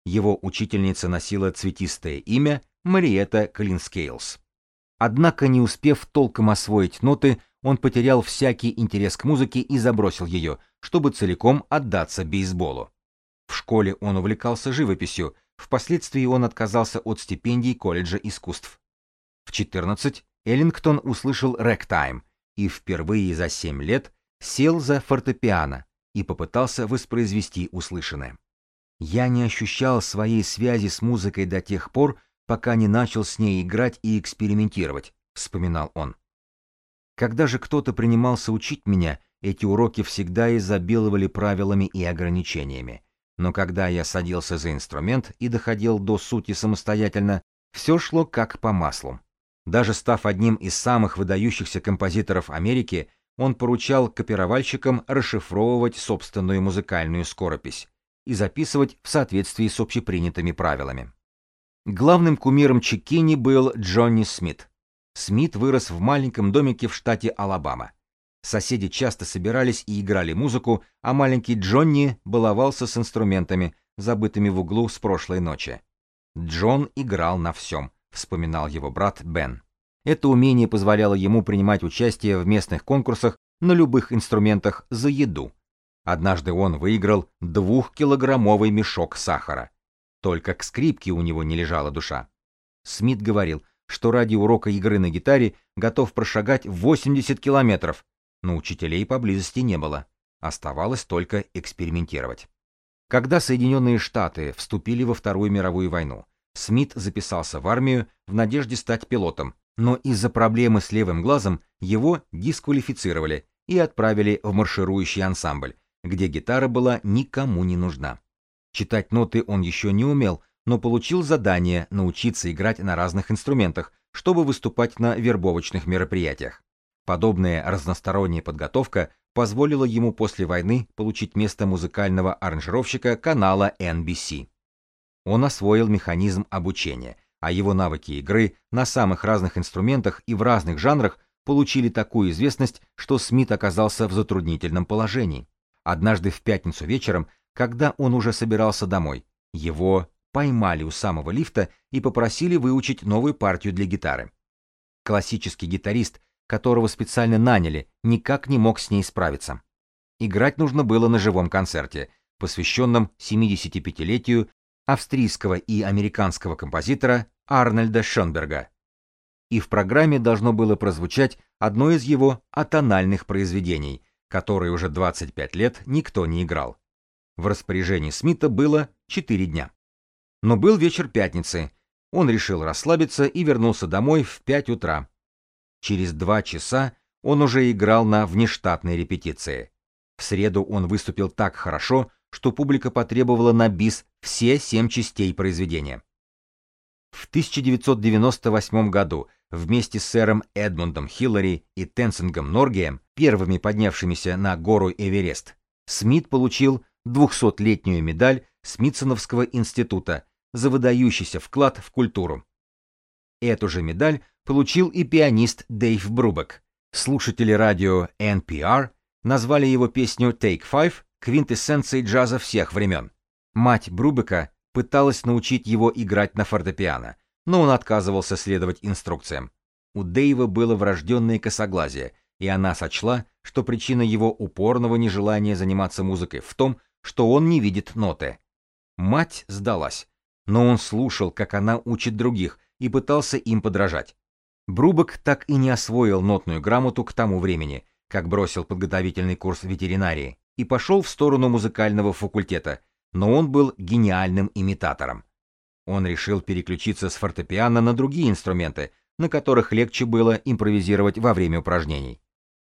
Его учительница носила цветистое имя Мариетта Клинскейлс. Однако, не успев толком освоить ноты, он потерял всякий интерес к музыке и забросил ее, чтобы целиком отдаться бейсболу. В школе он увлекался живописью, впоследствии он отказался от стипендий колледжа искусств. В 14 Эллингтон услышал рэктайм и впервые за 7 лет сел за фортепиано и попытался воспроизвести услышанное. Я не ощущал своей связи с музыкой до тех пор, пока не начал с ней играть и экспериментировать, вспоминал он. Когда же кто-то принимался учить меня, эти уроки всегда изобиловали правилами и ограничениями. Но когда я садился за инструмент и доходил до сути самостоятельно, все шло как по маслу. Даже став одним из самых выдающихся композиторов Америки, он поручал копировальщикам расшифровывать собственную музыкальную скоропись и записывать в соответствии с общепринятыми правилами. Главным кумиром Чекини был Джонни Смит, Смит вырос в маленьком домике в штате Алабама. Соседи часто собирались и играли музыку, а маленький Джонни баловался с инструментами, забытыми в углу с прошлой ночи. Джон играл на всем, вспоминал его брат Бен. Это умение позволяло ему принимать участие в местных конкурсах на любых инструментах за еду. Однажды он выиграл двухкилограммовый мешок сахара. Только к скрипке у него не лежала душа. Смит говорил, что ради урока игры на гитаре готов прошагать 80 километров, но учителей поблизости не было. Оставалось только экспериментировать. Когда Соединенные Штаты вступили во Вторую мировую войну, Смит записался в армию в надежде стать пилотом, но из-за проблемы с левым глазом его дисквалифицировали и отправили в марширующий ансамбль, где гитара была никому не нужна. Читать ноты он еще не умел, но получил задание научиться играть на разных инструментах, чтобы выступать на вербовочных мероприятиях. Подобная разносторонняя подготовка позволила ему после войны получить место музыкального аранжировщика канала NBC. Он освоил механизм обучения, а его навыки игры на самых разных инструментах и в разных жанрах получили такую известность, что Смит оказался в затруднительном положении. Однажды в пятницу вечером, когда он уже собирался домой. Его поймали у самого лифта и попросили выучить новую партию для гитары. Классический гитарист, которого специально наняли, никак не мог с ней справиться. Играть нужно было на живом концерте, посвященном 75-летию австрийского и американского композитора Арнольда Шонберга. И в программе должно было прозвучать одно из его атональных произведений, которое уже 25 лет никто не играл. В распоряжении Смита было 4 дня. Но был вечер пятницы. Он решил расслабиться и вернулся домой в 5 утра. Через два часа он уже играл на внештатной репетиции. В среду он выступил так хорошо, что публика потребовала на бис все семь частей произведения. В 1998 году вместе с сэром Эдмундом Хиллари и Тенцингом Норгием, первыми поднявшимися на гору Эверест, Смит получил 200-летнюю медаль Смитсоновского института за выдающийся вклад в культуру. Эту же медаль получил и пианист Дэйв Брубек. Слушатели радио NPR назвали его песню Take Five квинтэссенцией джаза всех времен. Мать Брубека пыталась научить его играть на фортепиано, но он отказывался следовать инструкциям. У Дэйва было врожденное косоглазие, и она сочла, что причина его упорного нежелания заниматься музыкой в том, что он не видит ноты. Мать сдалась, но он слушал, как она учит других, и пытался им подражать. Брубок так и не освоил нотную грамоту к тому времени, как бросил подготовительный курс ветеринарии и пошел в сторону музыкального факультета, но он был гениальным имитатором. Он решил переключиться с фортепиано на другие инструменты, на которых легче было импровизировать во время упражнений.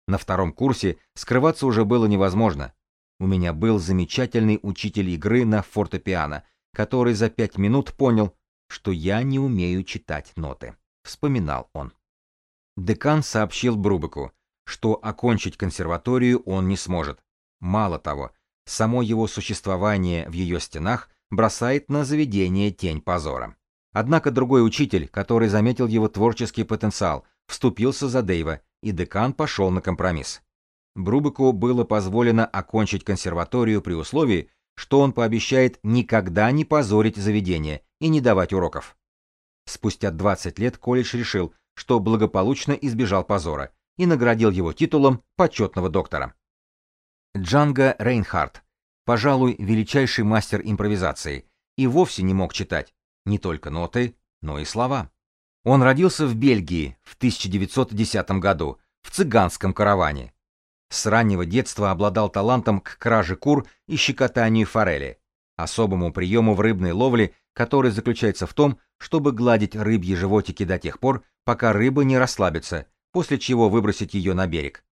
На втором курсе скрываться уже было невозможно. У меня был замечательный учитель игры на фортепиано, который за пять минут понял, что я не умею читать ноты, вспоминал он. Декан сообщил Брубеку, что окончить консерваторию он не сможет. Мало того, само его существование в ее стенах бросает на заведение тень позора. Однако другой учитель, который заметил его творческий потенциал, вступился за Дэйва, и декан пошел на компромисс. Брубеку было позволено окончить консерваторию при условии, что он пообещает никогда не позорить заведение и не давать уроков. Спустя 20 лет колледж решил, что благополучно избежал позора и наградил его титулом почетного доктора. Джанго Рейнхард, пожалуй, величайший мастер импровизации, и вовсе не мог читать не только ноты, но и слова. Он родился в Бельгии в 1910 году в цыганском караване, с раннего детства обладал талантом к краже кур и щекотанию форели, особому приему в рыбной ловле, который заключается в том, чтобы гладить рыбьи животики до тех пор, пока рыба не расслабится, после чего выбросить ее на берег.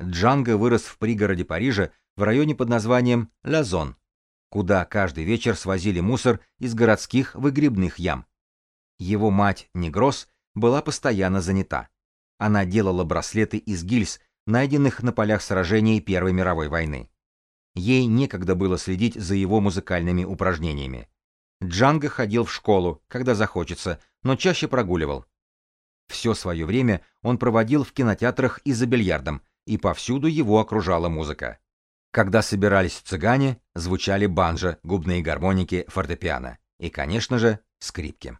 Джанго вырос в пригороде Парижа в районе под названием Лазон, куда каждый вечер свозили мусор из городских выгребных ям. Его мать, Негрос, была постоянно занята. Она делала браслеты из гильз, найденных на полях сражений Первой мировой войны. Ей некогда было следить за его музыкальными упражнениями. Джанго ходил в школу, когда захочется, но чаще прогуливал. Все свое время он проводил в кинотеатрах и за бильярдом, и повсюду его окружала музыка. Когда собирались цыгане, звучали банджо, губные гармоники, фортепиано и, конечно же, скрипки.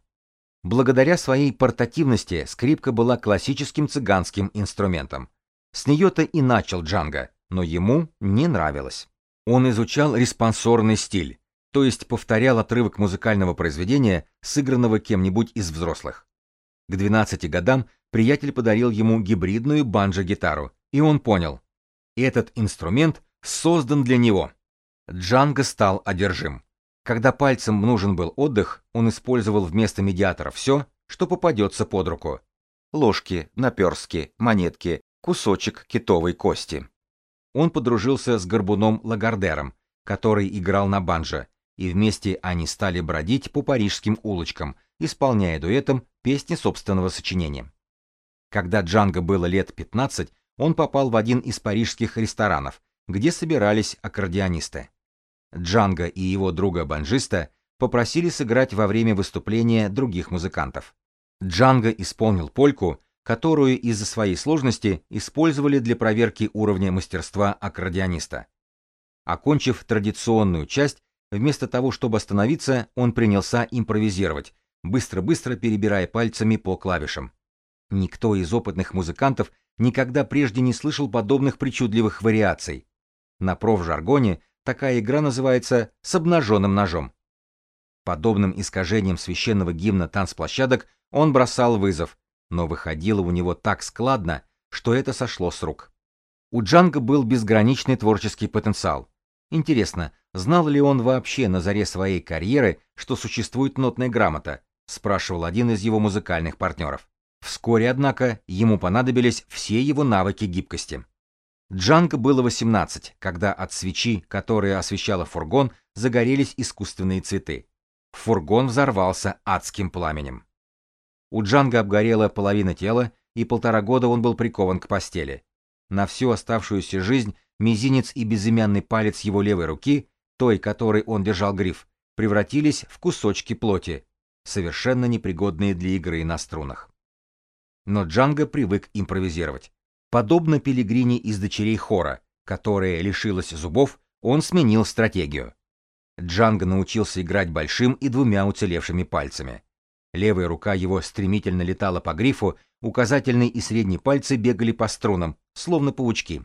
Благодаря своей портативности скрипка была классическим цыганским инструментом, с нее-то и начал Джанго, но ему не нравилось. Он изучал респонсорный стиль, то есть повторял отрывок музыкального произведения, сыгранного кем-нибудь из взрослых. К 12 годам приятель подарил ему гибридную банджо-гитару, и он понял, этот инструмент создан для него. Джанго стал одержим. Когда пальцем нужен был отдых, он использовал вместо медиатора все, что попадется под руку. Ложки, наперстки, монетки, кусочек китовой кости. Он подружился с горбуном Лагардером, который играл на банджо, и вместе они стали бродить по парижским улочкам, исполняя дуэтом песни собственного сочинения. Когда Джанго было лет 15, он попал в один из парижских ресторанов, где собирались аккордеонисты. Джанго и его друга-банджиста попросили сыграть во время выступления других музыкантов. Джанго исполнил польку, которую из-за своей сложности использовали для проверки уровня мастерства аккордеониста. Окончив традиционную часть, вместо того, чтобы остановиться, он принялся импровизировать, быстро-быстро перебирая пальцами по клавишам. Никто из опытных музыкантов никогда прежде не слышал подобных причудливых вариаций. На профжаргоне такая игра называется «с обнаженным ножом». Подобным искажением священного гимна танцплощадок он бросал вызов, но выходило у него так складно, что это сошло с рук. У Джанга был безграничный творческий потенциал. Интересно, знал ли он вообще на заре своей карьеры, что существует нотная грамота, спрашивал один из его музыкальных партнеров. Вскоре, однако, ему понадобились все его навыки гибкости. Джанго было 18, когда от свечи, которая освещала фургон, загорелись искусственные цветы. Фургон взорвался адским пламенем. У Джанга обгорела половина тела, и полтора года он был прикован к постели. На всю оставшуюся жизнь мизинец и безымянный палец его левой руки, той, которой он держал гриф, превратились в кусочки плоти, совершенно непригодные для игры на струнах. Но Джанго привык импровизировать. Подобно Пелигрине из дочерей Хора, которая лишилась зубов, он сменил стратегию. Джанго научился играть большим и двумя уцелевшими пальцами. Левая рука его стремительно летала по грифу, указательный и средний пальцы бегали по струнам, словно паучки.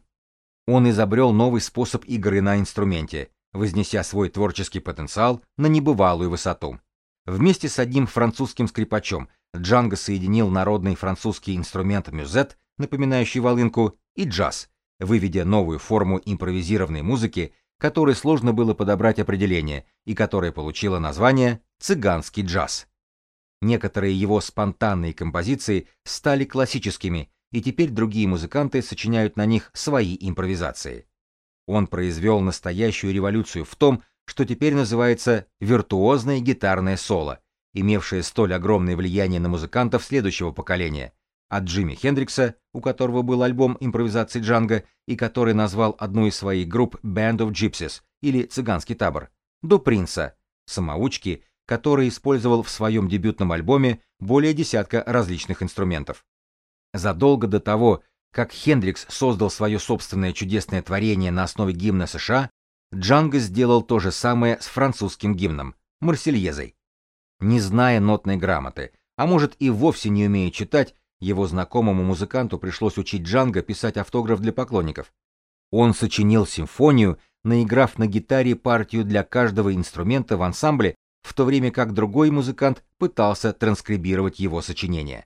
Он изобрел новый способ игры на инструменте, вознеся свой творческий потенциал на небывалую высоту. Вместе с одним французским скрипачом Джанго соединил народный французский инструмент мюзет, напоминающий волынку, и джаз, выведя новую форму импровизированной музыки, которой сложно было подобрать определение и которая получила название «цыганский джаз». Некоторые его спонтанные композиции стали классическими, и теперь другие музыканты сочиняют на них свои импровизации. Он произвел настоящую революцию в том, что теперь называется виртуозное гитарное соло, имевшее столь огромное влияние на музыкантов следующего поколения, от Джимми Хендрикса, у которого был альбом импровизации Джанга и который назвал одну из своих групп Band of Gypsies или «Цыганский табор», до Принца, самоучки, который использовал в своем дебютном альбоме более десятка различных инструментов. Задолго до того, как Хендрикс создал свое собственное чудесное творение на основе гимна США, Джанго сделал то же самое с французским гимном, Марсельезой. Не зная нотной грамоты, а может и вовсе не умея читать, его знакомому музыканту пришлось учить Джанго писать автограф для поклонников. Он сочинил симфонию, наиграв на гитаре партию для каждого инструмента в ансамбле, в то время как другой музыкант пытался транскрибировать его сочинение.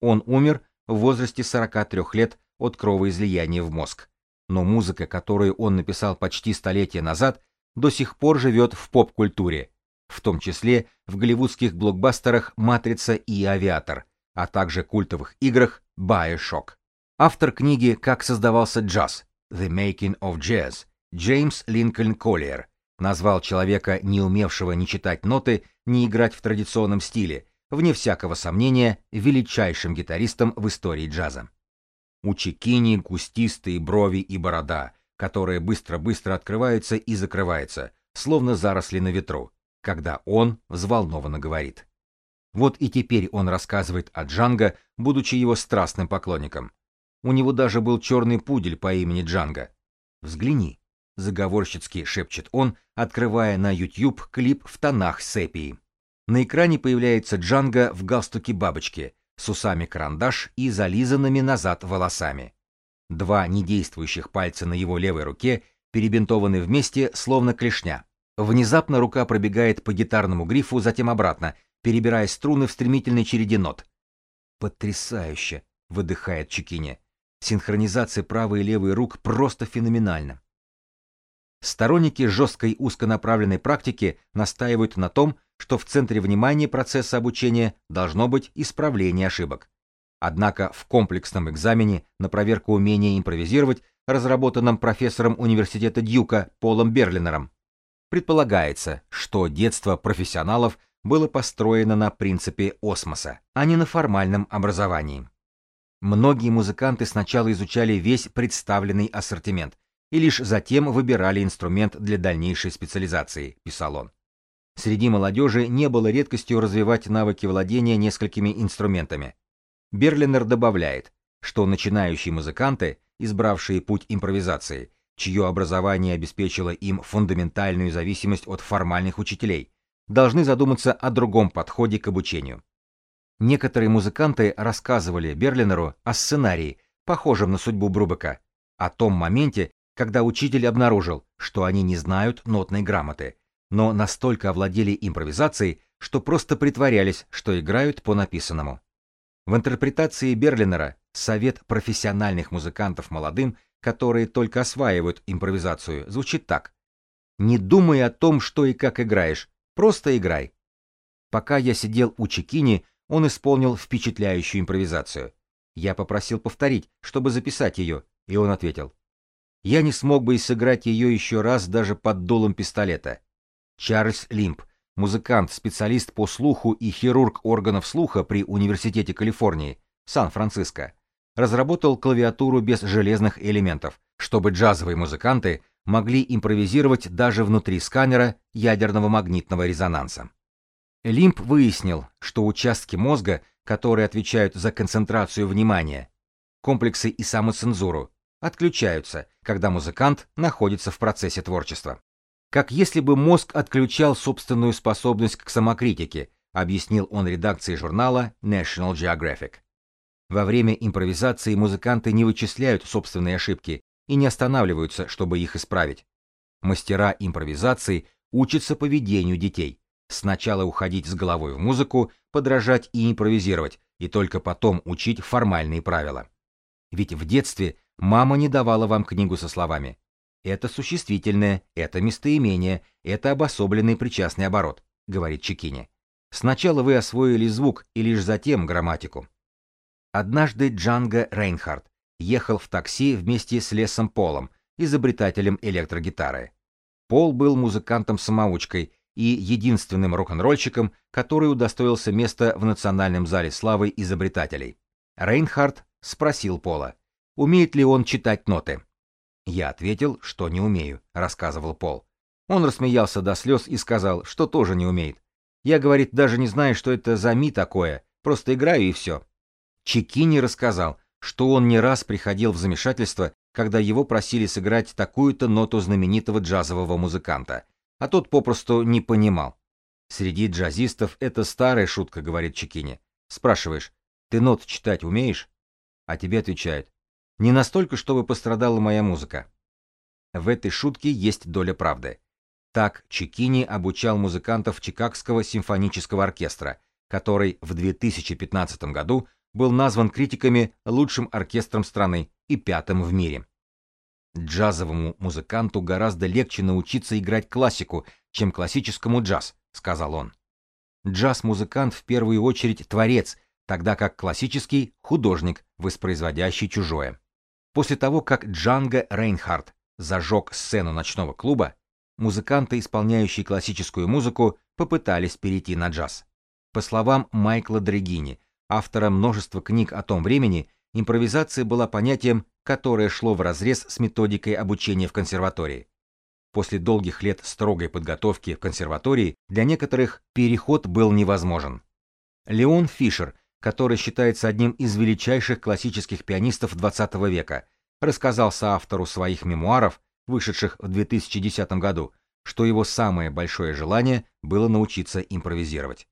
Он умер в возрасте 43 лет от кровоизлияния в мозг. Но музыка, которую он написал почти столетие назад, до сих пор живет в поп-культуре, в том числе в голливудских блокбастерах «Матрица» и «Авиатор», а также культовых играх Bioshock. Автор книги «Как создавался джаз» The Making of Jazz Джеймс Линкольн Коллиер назвал человека, не умевшего ни читать ноты, ни играть в традиционном стиле, вне всякого сомнения, величайшим гитаристом в истории джаза. У Чекини кустистые брови и борода, которая быстро-быстро открывается и закрывается, словно заросли на ветру, когда он взволнованно говорит. Вот и теперь он рассказывает о Джанго, будучи его страстным поклонником. У него даже был черный пудель по имени Джанго. Взгляни, заговорщицки шепчет он, открывая на YouTube клип в тонах сепии. На экране появляется Джанго в галстуке бабочки, с усами карандаш и зализанными назад волосами. Два недействующих пальца на его левой руке перебинтованы вместе, словно клешня. Внезапно рука пробегает по гитарному грифу, затем обратно, перебирая струны в стремительной череде нот. «Потрясающе!» — выдыхает Чекини. Синхронизация правой и левой рук просто феноменальна. Сторонники жесткой узконаправленной практики настаивают на том, что в центре внимания процесса обучения должно быть исправление ошибок. Однако в комплексном экзамене на проверку умения импровизировать, разработанном профессором университета Дьюка Полом Берлинером, предполагается, что детство профессионалов было построено на принципе осмоса, а не на формальном образовании. Многие музыканты сначала изучали весь представленный ассортимент и лишь затем выбирали инструмент для дальнейшей специализации, писал он. Среди молодежи не было редкостью развивать навыки владения несколькими инструментами. Берлинер добавляет, что начинающие музыканты, избравшие путь импровизации, чье образование обеспечило им фундаментальную зависимость от формальных учителей, должны задуматься о другом подходе к обучению. Некоторые музыканты рассказывали Берлинеру о сценарии, похожем на судьбу Брубека, о том моменте, когда учитель обнаружил, что они не знают нотной грамоты, но настолько овладели импровизацией, что просто притворялись, что играют по написанному. В интерпретации Берлинера совет профессиональных музыкантов молодым, которые только осваивают импровизацию, звучит так. «Не думай о том, что и как играешь, просто играй». Пока я сидел у Чекини, он исполнил впечатляющую импровизацию. Я попросил повторить, чтобы записать ее, и он ответил. Я не смог бы и сыграть ее еще раз даже под дулом пистолета. Чарльз Лимп, музыкант, специалист по слуху и хирург органов слуха при Университете Калифорнии, Сан-Франциско, разработал клавиатуру без железных элементов, чтобы джазовые музыканты могли импровизировать даже внутри сканера ядерного магнитного резонанса. Лимп выяснил, что участки мозга, которые отвечают за концентрацию внимания, комплексы и самоцензуру, отключаются, когда музыкант находится в процессе творчества. Как если бы мозг отключал собственную способность к самокритике, объяснил он редакции журнала National Geographic. Во время импровизации музыканты не вычисляют собственные ошибки и не останавливаются, чтобы их исправить. Мастера импровизации учатся поведению детей. Сначала уходить с головой в музыку, подражать и импровизировать, и только потом учить формальные правила. Ведь в детстве мама не давала вам книгу со словами «это существительное, это местоимение, это обособленный причастный оборот», говорит Чекини. Сначала вы освоили звук и лишь затем грамматику. Однажды Джанго Рейнхард ехал в такси вместе с Лесом Полом, изобретателем электрогитары. Пол был музыкантом-самоучкой и единственным рок-н-ролльщиком, который удостоился места в Национальном зале славы изобретателей. Рейнхард спросил Пола, умеет ли он читать ноты. Я ответил, что не умею, рассказывал Пол. Он рассмеялся до слез и сказал, что тоже не умеет. Я, говорит, даже не знаю, что это за ми такое, просто играю и все. Чекини рассказал, что он не раз приходил в замешательство, когда его просили сыграть такую-то ноту знаменитого джазового музыканта, а тот попросту не понимал. Среди джазистов это старая шутка, говорит Чекини. Спрашиваешь, ты нот читать умеешь? А тебе отвечают, не настолько, чтобы пострадала моя музыка. В этой шутке есть доля правды. Так Чекини обучал музыкантов Чикагского симфонического оркестра, который в 2015 году был назван критиками лучшим оркестром страны и пятым в мире. Джазовому музыканту гораздо легче научиться играть классику, чем классическому джаз, сказал он. Джаз-музыкант в первую очередь творец, тогда как классический художник, воспроизводящий чужое. После того, как Джанго Рейнхард зажег сцену ночного клуба, музыканты, исполняющие классическую музыку, попытались перейти на джаз. По словам Майкла Дрегини, автора множества книг о том времени, импровизация была понятием, которое шло вразрез с методикой обучения в консерватории. После долгих лет строгой подготовки в консерватории для некоторых переход был невозможен. Леон Фишер, который считается одним из величайших классических пианистов XX века, рассказал соавтору своих мемуаров, вышедших в 2010 году, что его самое большое желание было научиться импровизировать.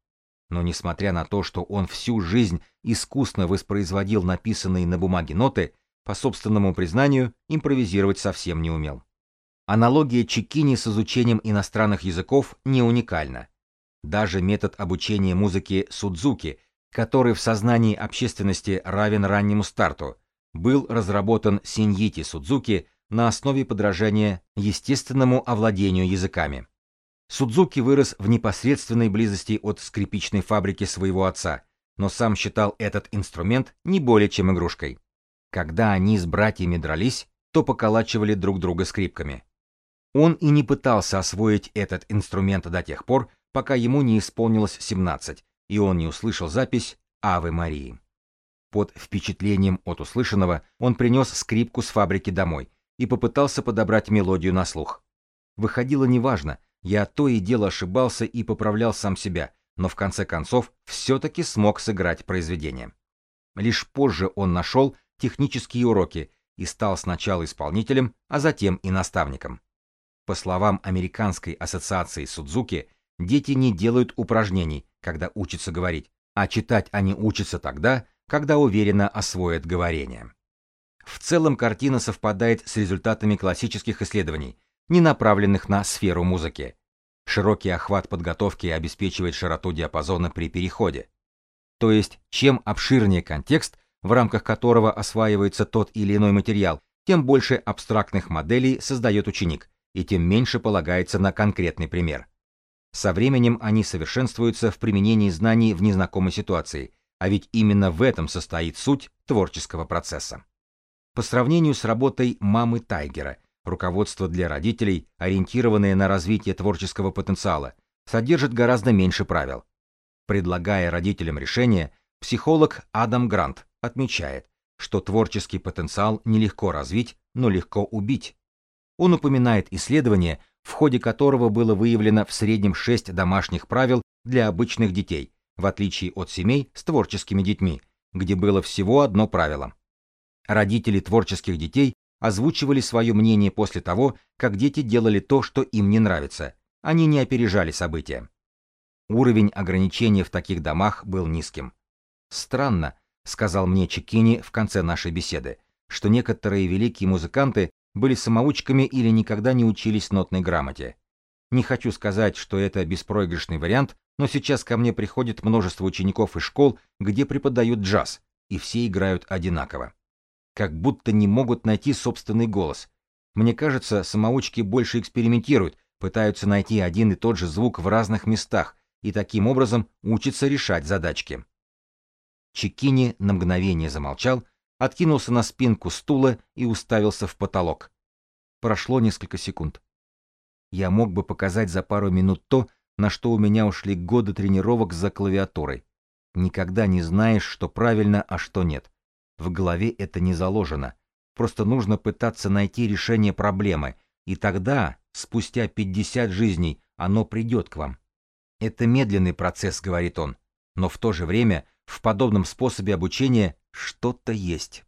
Но несмотря на то, что он всю жизнь искусно воспроизводил написанные на бумаге ноты, по собственному признанию, импровизировать совсем не умел. Аналогия Чекини с изучением иностранных языков не уникальна. Даже метод обучения музыки Судзуки, который в сознании общественности равен раннему старту, был разработан Синьити Судзуки на основе подражания естественному овладению языками. Судзуки вырос в непосредственной близости от скрипичной фабрики своего отца, но сам считал этот инструмент не более чем игрушкой. Когда они с братьями дрались, то поколачивали друг друга скрипками. Он и не пытался освоить этот инструмент до тех пор, пока ему не исполнилось 17, и он не услышал запись «Авы Марии». Под впечатлением от услышанного он принес скрипку с фабрики домой и попытался подобрать мелодию на слух. Выходило неважно, я то и дело ошибался и поправлял сам себя, но в конце концов все-таки смог сыграть произведение. Лишь позже он нашел технические уроки и стал сначала исполнителем, а затем и наставником. По словам Американской ассоциации Судзуки, дети не делают упражнений, когда учатся говорить, а читать они учатся тогда, когда уверенно освоят говорение. В целом картина совпадает с результатами классических исследований, не направленных на сферу музыки. Широкий охват подготовки обеспечивает широту диапазона при переходе. То есть, чем обширнее контекст, в рамках которого осваивается тот или иной материал, тем больше абстрактных моделей создает ученик, и тем меньше полагается на конкретный пример. Со временем они совершенствуются в применении знаний в незнакомой ситуации, а ведь именно в этом состоит суть творческого процесса. По сравнению с работой мамы Тайгера, руководство для родителей, ориентированное на развитие творческого потенциала, содержит гораздо меньше правил. Предлагая родителям решение, психолог Адам Грант отмечает, что творческий потенциал нелегко развить, но легко убить. Он упоминает исследование, в ходе которого было выявлено в среднем 6 домашних правил для обычных детей, в отличие от семей с творческими детьми, где было всего одно правило. Родители творческих детей озвучивали свое мнение после того, как дети делали то, что им не нравится. Они не опережали события. Уровень ограничения в таких домах был низким. Странно, сказал мне Чекини в конце нашей беседы, что некоторые великие музыканты были самоучками или никогда не учились нотной грамоте. Не хочу сказать, что это беспроигрышный вариант, но сейчас ко мне приходит множество учеников из школ, где преподают джаз, и все играют одинаково. Как будто не могут найти собственный голос. Мне кажется, самоучки больше экспериментируют, пытаются найти один и тот же звук в разных местах и таким образом учатся решать задачки. Чекини на мгновение замолчал, откинулся на спинку стула и уставился в потолок. Прошло несколько секунд. Я мог бы показать за пару минут то, на что у меня ушли годы тренировок за клавиатурой. Никогда не знаешь, что правильно, а что нет. В голове это не заложено. Просто нужно пытаться найти решение проблемы, и тогда, спустя 50 жизней, оно придет к вам. Это медленный процесс, говорит он, но в то же время в подобном способе обучения что-то есть.